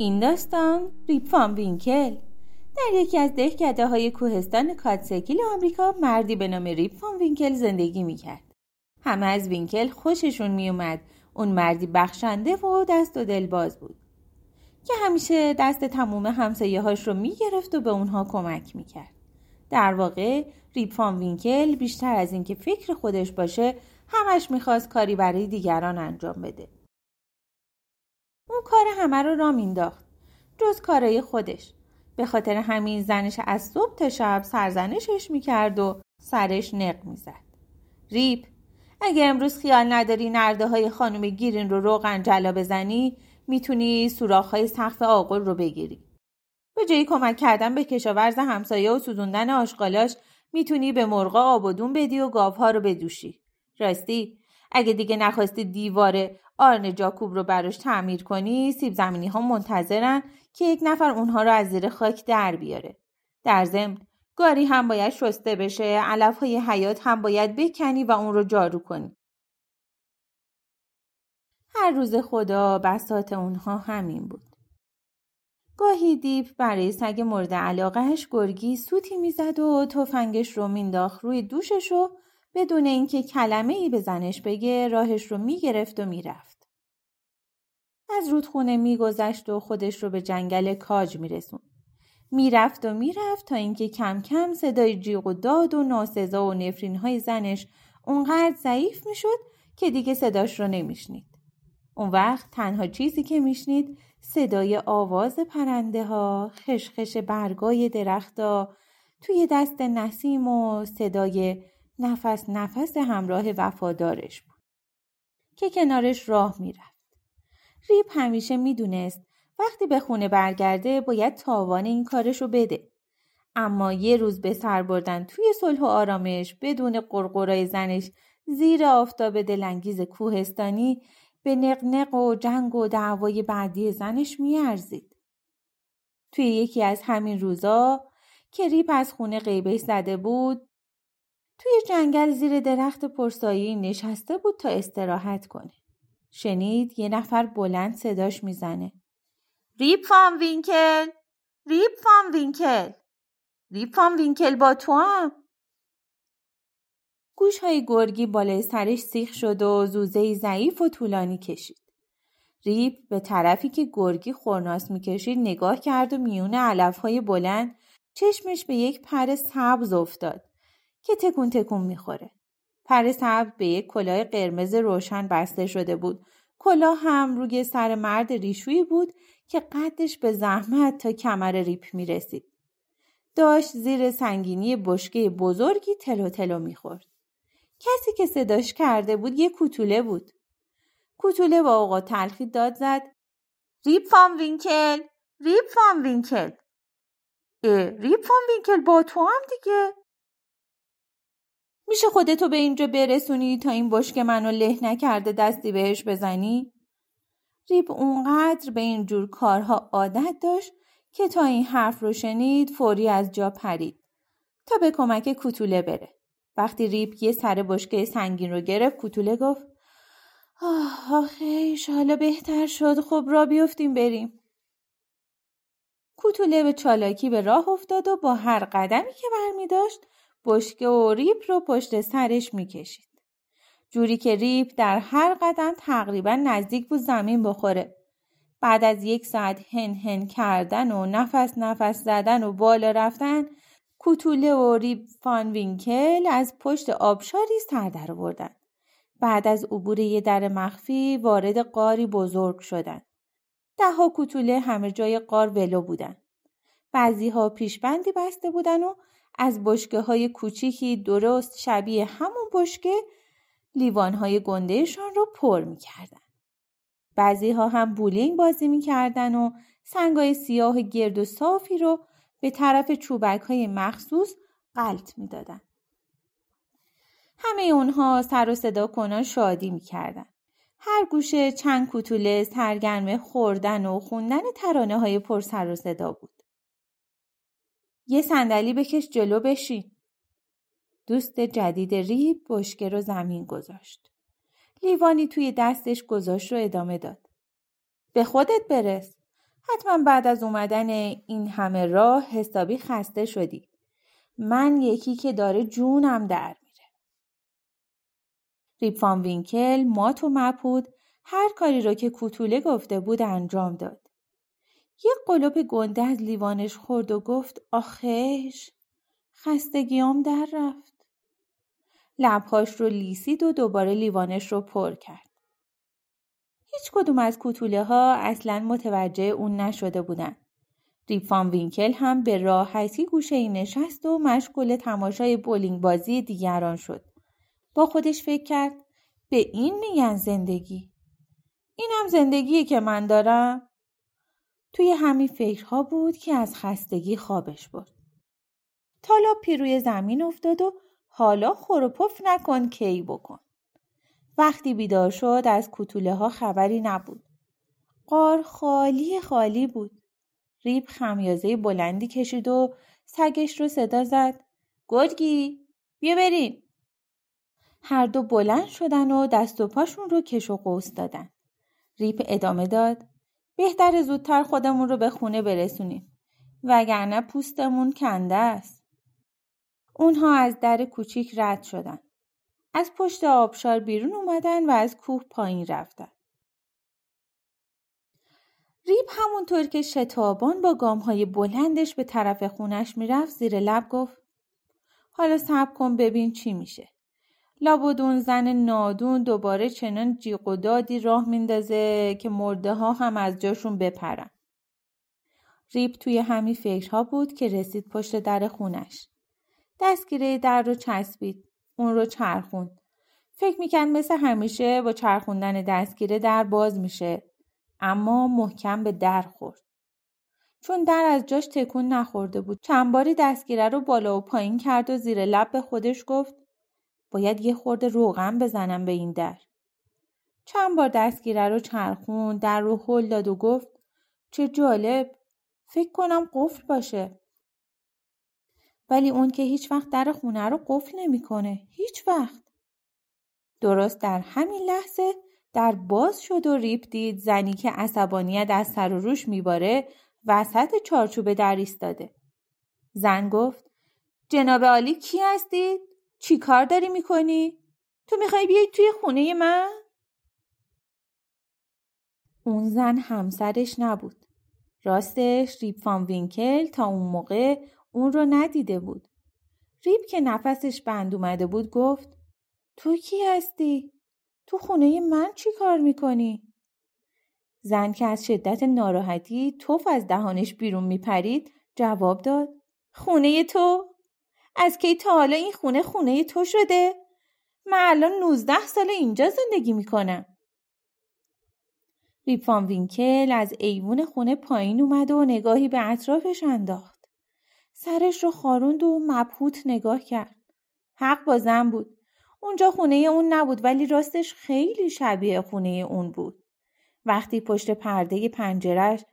این داستان ریپ فان وینکل در یکی از دهکده های کوهستان کاتسکیل آمریکا مردی به نام ریپ فان وینکل زندگی می‌کرد. همه از وینکل خوششون میومد. اون مردی بخشنده و دست و دل باز بود. که همیشه دست تموم همسایه هاش رو می‌گرفت و به اونها کمک می‌کرد. در واقع ریپ فان وینکل بیشتر از اینکه فکر خودش باشه همش می‌خواست کاری برای دیگران انجام بده. اون کار همه رو را مینداخت جز کارای خودش. به خاطر همین زنش از صبح تا شب سرزنشش می‌کرد و سرش نق می‌زد. ریپ اگه امروز خیال نداری نرده های خانم گیرین رو روغن جلا بزنی می‌تونی سوراخ های سقف آقل رو بگیری. به جایی کمک کردن به کشاورز همسایه و سوزوندن آشغالاش می‌تونی به مرغا آب و دون بدی و گاوها رو بدوشی. راستی اگه دیگه نخواستی دیوار آرن جاکوب رو براش تعمیر کنی سیب زمینی ها منتظرن که یک نفر اونها رو از زیر خاک در بیاره. در ضمن گاری هم باید شسته بشه علف های حیات هم باید بکنی و اون رو جارو کنی. هر روز خدا بسات اونها همین بود. گاهی دیپ برای سگ مورد علاقهش گرگی سوتی می‌زد و تفنگش رو مینداخت روی دوشش و بدون اینکه کلمه ای به زنش بگه راهش رو می‌گرفت و می‌رفت. از رودخونه میگذشت و خودش رو به جنگل کاج میرسون. می‌رفت و می‌رفت تا اینکه کم کم صدای جیغ و داد و ناسزا و نفرین های زنش اونقدر ضعیف می‌شد که دیگه صداش رو نمیشنید. اون وقت تنها چیزی که میشنید صدای آواز پرنده ها، خشخش برگای درختا، توی دست نسیم و صدای نفس نفس همراه وفادارش بود که کنارش راه می‌رفت. ریپ همیشه می‌دونست وقتی به خونه برگرده باید تاوان این کارشو بده. اما یه روز به سر بردن توی صلح و آرامش بدون قرقرای زنش زیر آفتاب دلانگیز کوهستانی به نقنق و جنگ و دعوای بعدی زنش میارزید. توی یکی از همین روزا که ریپ از خونه غیبش زده بود توی جنگل زیر درخت پرسایه‌ای نشسته بود تا استراحت کنه. شنید یه نفر بلند صداش می‌زنه. ریپ فان وینکل! ریپ فان وینکل! ریپ فان وینکل با توام؟ گوش های گرگی بالای سرش سیخ شد و زوزه ضعیف و طولانی کشید. ریپ به طرفی که گرگی خورناس می‌کشید نگاه کرد و میون علف های بلند چشمش به یک پر سبز افتاد. که تکون تکون می‌خوره. پر سبز به یک کلاه قرمز روشن بسته شده بود. کلاه هم روی سر مرد ریشویی بود که قدش به زحمت تا کمر ریپ می‌رسید. داشت زیر سنگینی بشکه بزرگی تلو تلو می‌خورد. کسی که صداش کرده بود یه کوتوله بود. کوتوله با اوقات تلخی داد زد ریپ فان وینکل ریپ فان وینکل ریپ فان وینکل با توام دیگه میشه خودتو به اینجا برسونی تا این بشکه منو له نکرده دستی بهش بزنی؟ ریپ اونقدر به این جور کارها عادت داشت که تا این حرف رو شنید فوری از جا پرید تا به کمک کوتوله بره. وقتی ریپ یه سر بشکه سنگین رو گرفت کوتوله گفت آه آخه حالا بهتر شد خب راه بیفتیم بریم. کوتوله به چالاکی به راه افتاد و با هر قدمی که برمی داشت بشکه و ریپ رو پشت سرش می‌کشید. جوری که ریپ در هر قدم تقریبا نزدیک بود زمین بخوره. بعد از یک ساعت هن هن کردن و نفس نفس زدن و بالا رفتن کوتوله و ریپ فان وینکل از پشت آبشاری سر در آوردن. بعد از عبور یه در مخفی وارد غاری بزرگ شدن. دهها کوتوله همه جای غار ولو بودن. بعضی ها پیشبندی بسته بودن و از بشکه های کوچیکی درست شبیه همون بشکه لیوان های گندهشان رو پر می‌کردن. بعضی ها هم بولینگ بازی می‌کردن و سنگای سیاه گرد و صافی رو به طرف چوبک های مخصوص قلط می‌دادن. همه اونها سر و صدا کنان شادی می‌کردن. هر گوشه چند کوتوله سرگرم خوردن و خوندن ترانه های پر سر و صدا بود. یه صندلی بکش جلو بشین. دوست جدید ریب بشکه رو زمین گذاشت. لیوانی توی دستش گذاشت رو ادامه داد. به خودت برس. حتما بعد از اومدن این همه راه حسابی خسته شدی. من یکی که داره جونم در میره. ریپفان وینکل مات و مپود هر کاری رو که کوتوله گفته بود انجام داد. یه قلوب گنده از لیوانش خورد و گفت آخش خستگیام در رفت. لبهاش رو لیسید و دوباره لیوانش رو پر کرد. هیچ کدوم از کوتوله ها اصلا متوجه اون نشده بودن. ریپفان وینکل هم به راحتی گوشه ای نشست و مشغول تماشای بولینگ بازی دیگران شد. با خودش فکر کرد به این میگن زندگی. این هم زندگیه که من دارم. توی همین فکرها بود که از خستگی خوابش برد. تالا پیروی زمین افتاد و حالا خروپف نکن کی بکن. وقتی بیدار شد از کتوله ها خبری نبود. قار خالی خالی بود. ریب خمیازه بلندی کشید و سگش رو صدا زد. گرگی بیا بریم. هر دو بلند شدن و دست و پاشون رو کش و قوس دادن. ریپ ادامه داد. بهتر زودتر خودمون رو به خونه برسونیم. وگرنه پوستمون کنده است. اونها از در کوچیک رد شدن. از پشت آبشار بیرون اومدن و از کوه پایین رفتن. ریب همونطور که شتابان با گامهای بلندش به طرف خونش می‌رفت زیر لب گفت حالا صبر کن ببین چی میشه. لابدون زن نادون دوباره چنان جیغ و دادی راه میندازه که مرده ها هم از جاشون بپرن. ریب توی همین فکرها بود که رسید پشت در خونش. دستگیره در رو چسبید. اون رو چرخوند. فکر می‌کرد مثل همیشه با چرخوندن دستگیره در باز میشه. اما محکم به در خورد. چون در از جاش تکون نخورده بود. چند باری دستگیره رو بالا و پایین کرد و زیر لب به خودش گفت باید یه خورده روغن بزنم به این در. چند بار دستگیره رو چرخون در رو هل داد و گفت چه جالب فکر کنم قفل باشه. ولی اون که هیچ وقت در خونه رو قفل نمی‌کنه. هیچ وقت. درست در همین لحظه در باز شد و ریپ دید زنی که عصبانیت از سر و روش میباره وسط چارچوب در ایستاده. زن گفت جناب عالی کی هستید؟ چی کار داری می‌کنی؟ تو می‌خوای بیای توی خونه من؟ اون زن همسرش نبود. راستش ریپ فان وینکل تا اون موقع اون رو ندیده بود. ریپ که نفسش بند اومده بود گفت تو کی هستی؟ تو خونه من چی کار می‌کنی؟ زن که از شدت ناراحتی تف از دهانش بیرون میپرید جواب داد خونه تو؟ از کی تا حالا این خونه خونه تو شده؟ من الان 19 سال اینجا زندگی می‌کنم. ریپفان وینکل از ایوون خونه پایین اومد و نگاهی به اطرافش انداخت. سرش رو خاروند و مبهوت نگاه کرد. حق با زن بود. اونجا خونه اون نبود ولی راستش خیلی شبیه خونه اون بود. وقتی پشت پرده پنجرش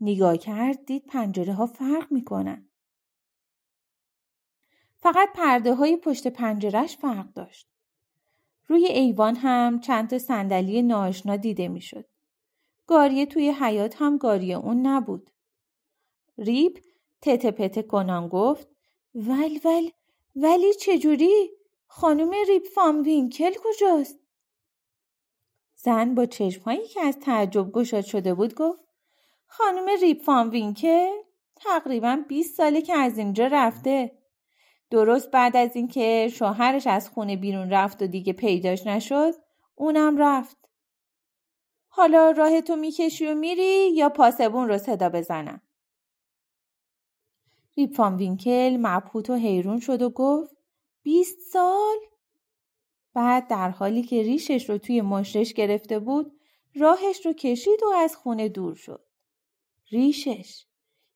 نگاه کرد دید پنجره ها فرق می‌کنن. فقط پرده های پشت پنجرش فرق داشت. روی ایوان هم چند تا صندلی ناشنا دیده می‌شد. گاریه توی حیات هم گاریه اون نبود. ریب تته پته کنان گفت ول ول ولی چجوری؟ خانم ریب فام وینکل کجاست؟ زن با چشمهایی که از تعجب گشاد شده بود گفت خانم ریب فام وینکل تقریبا 20 ساله که از اینجا رفته. درست بعد از اینکه شوهرش از خونه بیرون رفت و دیگه پیداش نشد اونم رفت. حالا راه تو می‌کشی و میری یا پاسبون رو صدا بزنم ریپ وینکل مبهوت و حیرون شد و گفت بیست سال بعد در حالی که ریشش رو توی مشرش گرفته بود راهش رو کشید و از خونه دور شد. ریشش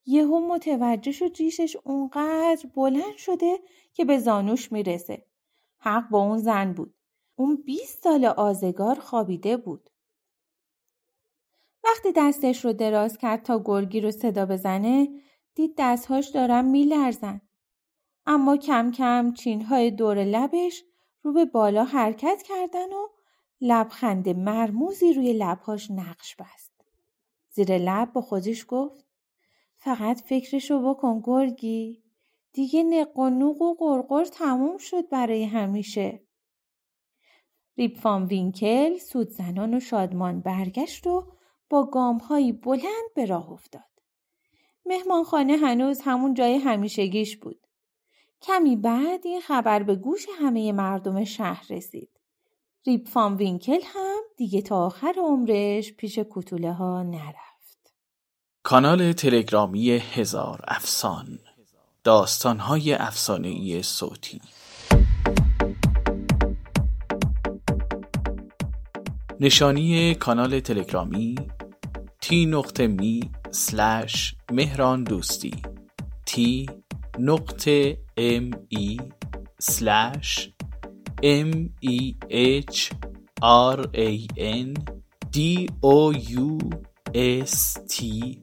یهو متوجه شد ریشش اونقدر بلند شده که به زانوش می‌رسه. حق با اون زن بود. اون 20 سال آزگار خوابیده بود. وقتی دستش رو دراز کرد تا گرگی رو صدا بزنه دید دستهاش دارن میلرزن. اما کم کم چینهای دور لبش رو به بالا حرکت کردن و لبخند مرموزی روی لبهاش نقش بست. زیر لب با خودش گفت فقط فکرشو بکن گرگی دیگه نق و نوق و قرقر تموم شد برای همیشه. ریپ وینکل سود زنان و شادمان برگشت و با گامهایی بلند به راه افتاد. مهمانخانه هنوز همون جای همیشگیش بود. کمی بعد این خبر به گوش همه مردم شهر رسید. ریپ فام وینکل هم دیگه تا آخر عمرش پیش کتوله ها نرفت. کانال تلگرامی هزار افسان داستان های افسانه صوتی. نشانی کانال تلگرامی تی نقطه می سلش مهران دوستی t نقطه m e slash m e h r a n d o u s t